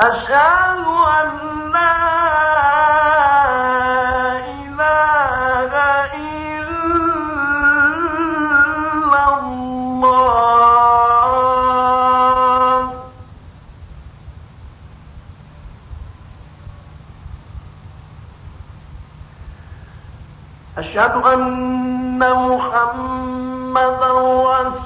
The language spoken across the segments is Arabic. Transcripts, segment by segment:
أشهد أن أشهد أن محمدا رسول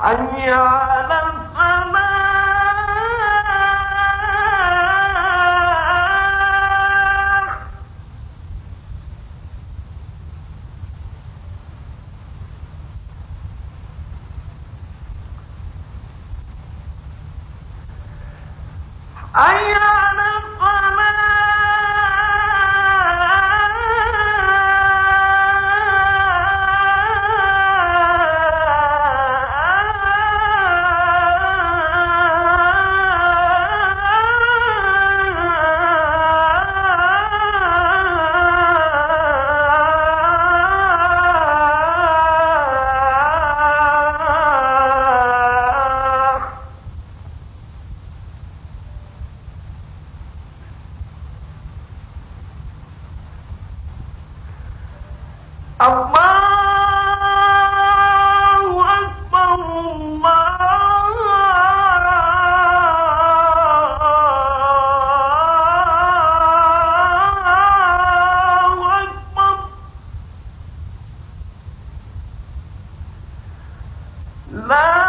حي على الفلاح. على ما